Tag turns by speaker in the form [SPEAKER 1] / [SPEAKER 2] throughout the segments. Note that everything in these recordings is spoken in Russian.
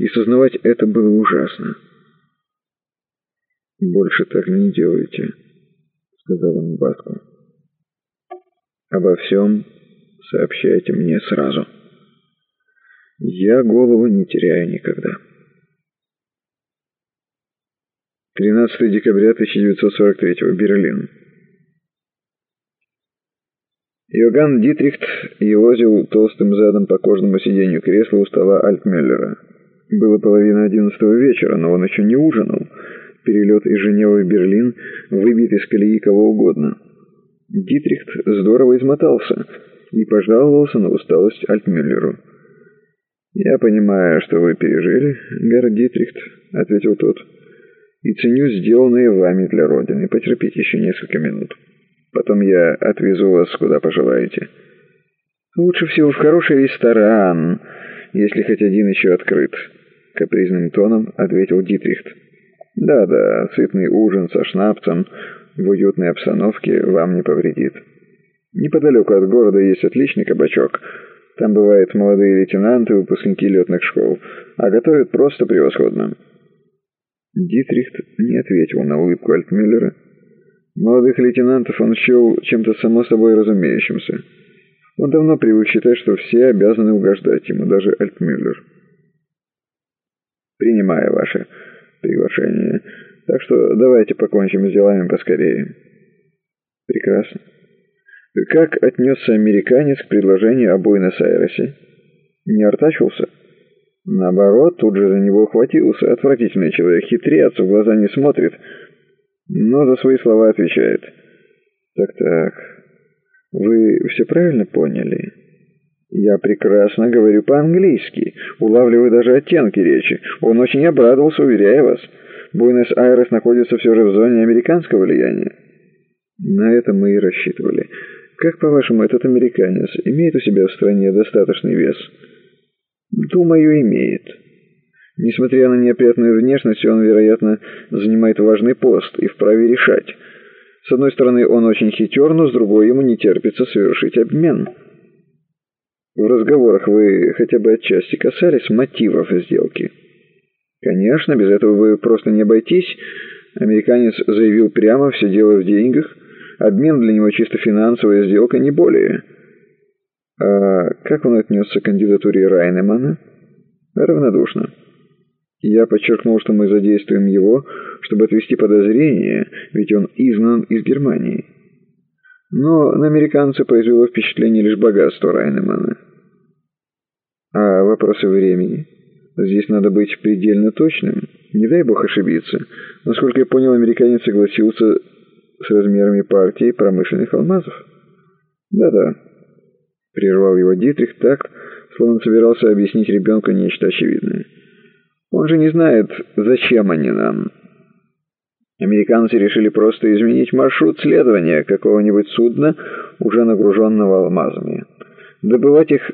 [SPEAKER 1] И сознавать это было ужасно. «Больше так не делайте», — сказал он Баску. «Обо всем сообщайте мне сразу. Я голову не теряю никогда». 13 декабря 1943 Берлин. Йоганн Дитрихт елозил толстым задом по кожному сиденью кресла у стола Альтмюллера. Было половина одиннадцатого вечера, но он еще не ужинал. Перелет из Женевы в Берлин выбит из колеи кого угодно. Дитрихт здорово измотался и пожаловался на усталость Альтмюллеру. «Я понимаю, что вы пережили, Гард Дитрихт», — ответил тот и ценю сделанное вами для Родины. Потерпите еще несколько минут. Потом я отвезу вас куда пожелаете. Лучше всего в хороший ресторан, если хоть один еще открыт. Капризным тоном ответил Дитрихт. Да-да, сытный ужин со шнапцем в уютной обстановке вам не повредит. Неподалеку от города есть отличный кабачок. Там бывают молодые лейтенанты, выпускники летных школ, а готовят просто превосходно. Дитрихт не ответил на улыбку Альтмюллера. Молодых лейтенантов он счел чем-то само собой разумеющимся. Он давно привык считать, что все обязаны угождать ему, даже Альтмюллер. «Принимаю ваше приглашение, так что давайте покончим с делами поскорее». «Прекрасно. Как отнесся американец к предложению о Буэнос-Айресе? Не артачился?» Наоборот, тут же за него ухватился. Отвратительный человек, хитрец, в глаза не смотрит, но за свои слова отвечает. Так-так, вы все правильно поняли? Я прекрасно говорю по-английски, улавливаю даже оттенки речи. Он очень обрадовался, уверяю вас. Буэнос-Айрес находится все же в зоне американского влияния. На это мы и рассчитывали. Как, по-вашему, этот американец имеет у себя в стране достаточный вес?» Думаю, имеет. Несмотря на неопрятную внешность, он, вероятно, занимает важный пост и вправе решать. С одной стороны, он очень хитер, но с другой ему не терпится совершить обмен. В разговорах вы хотя бы отчасти касались мотивов сделки. Конечно, без этого вы просто не обойтись. Американец заявил прямо, все дело в деньгах. Обмен для него чисто финансовая сделка, не более. А как он отнесся к кандидатуре Райнемана? Равнодушно. Я подчеркнул, что мы задействуем его, чтобы отвести подозрения, ведь он изгнан из Германии. Но на американца произвело впечатление лишь богатство Райнемана. А вопросы времени? Здесь надо быть предельно точным. Не дай бог ошибиться. Насколько я понял, американец согласился с размерами партии промышленных алмазов. Да-да. — прервал его Дитрих так, словно собирался объяснить ребенку нечто очевидное. «Он же не знает, зачем они нам. Американцы решили просто изменить маршрут следования какого-нибудь судна, уже нагруженного алмазами. Добывать их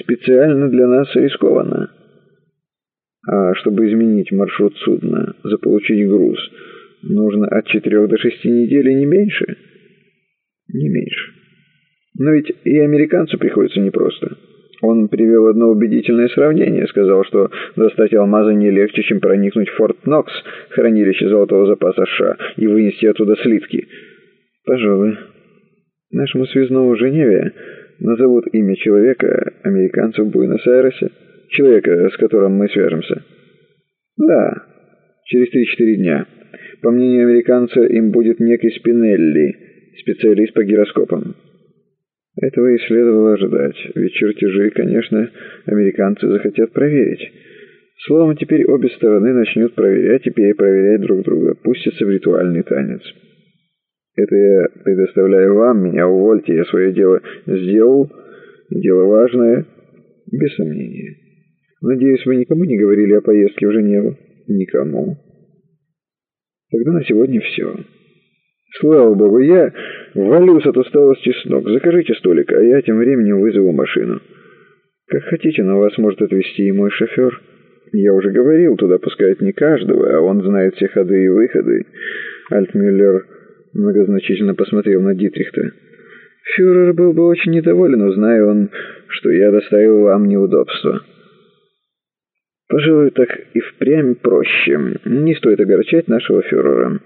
[SPEAKER 1] специально для нас рискованно. А чтобы изменить маршрут судна, заполучить груз, нужно от четырех до шести недель и не меньше?» «Не меньше». Но ведь и американцу приходится непросто. Он привел одно убедительное сравнение, сказал, что достать алмазы не легче, чем проникнуть в Форт Нокс, хранилище золотого запаса США, и вынести оттуда слитки. Пожалуй, нашему связному Женеве назовут имя человека, американца в Буэнос-Айресе, человека, с которым мы свяжемся. Да, через 3-4 дня. По мнению американца, им будет некий Спинелли, специалист по гироскопам. Этого и следовало ожидать, ведь чертежи, конечно, американцы захотят проверить. Словом, теперь обе стороны начнут проверять и перепроверять друг друга, пустятся в ритуальный танец. Это я предоставляю вам, меня увольте, я свое дело сделал, дело важное, без сомнения. Надеюсь, вы никому не говорили о поездке в Женеву? Никому. Тогда на сегодня все. Слава богу, я валюсь от усталости с ног. Закажите столик, а я тем временем вызову машину. Как хотите, но вас может отвезти и мой шофер. Я уже говорил, туда пускают не каждого, а он знает все ходы и выходы. Альтмюллер многозначительно посмотрел на Дитрихта. Фюрер был бы очень недоволен, узная он, что я доставил вам неудобства. Пожалуй, так и впрямь проще. Не стоит огорчать нашего фюрера.